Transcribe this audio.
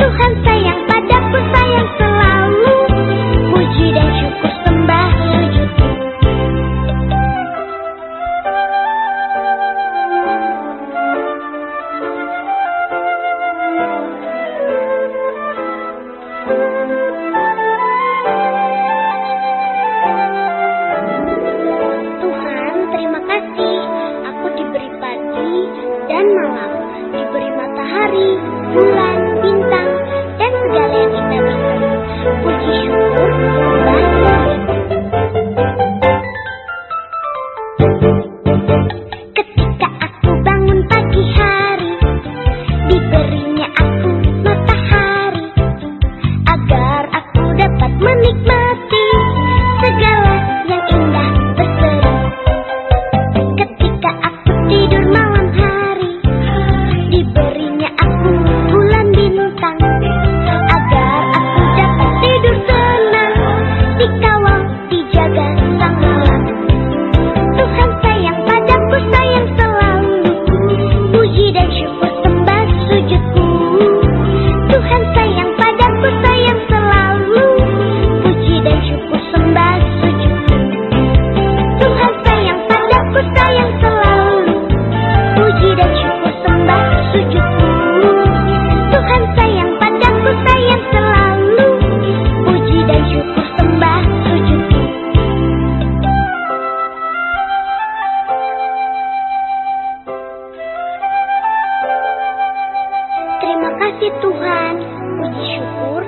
Tuhan sayang padaku sayang selalu. Puji dan syukur sembah sujudku Tuhan terima kasih. Aku diberi pagi dan malam bulan, bintang, dan segala yang indah-indah. Puji syukur sembah Ketika aku bangun pagi hari, diberinya aku kasih Tuhan. Puji syukur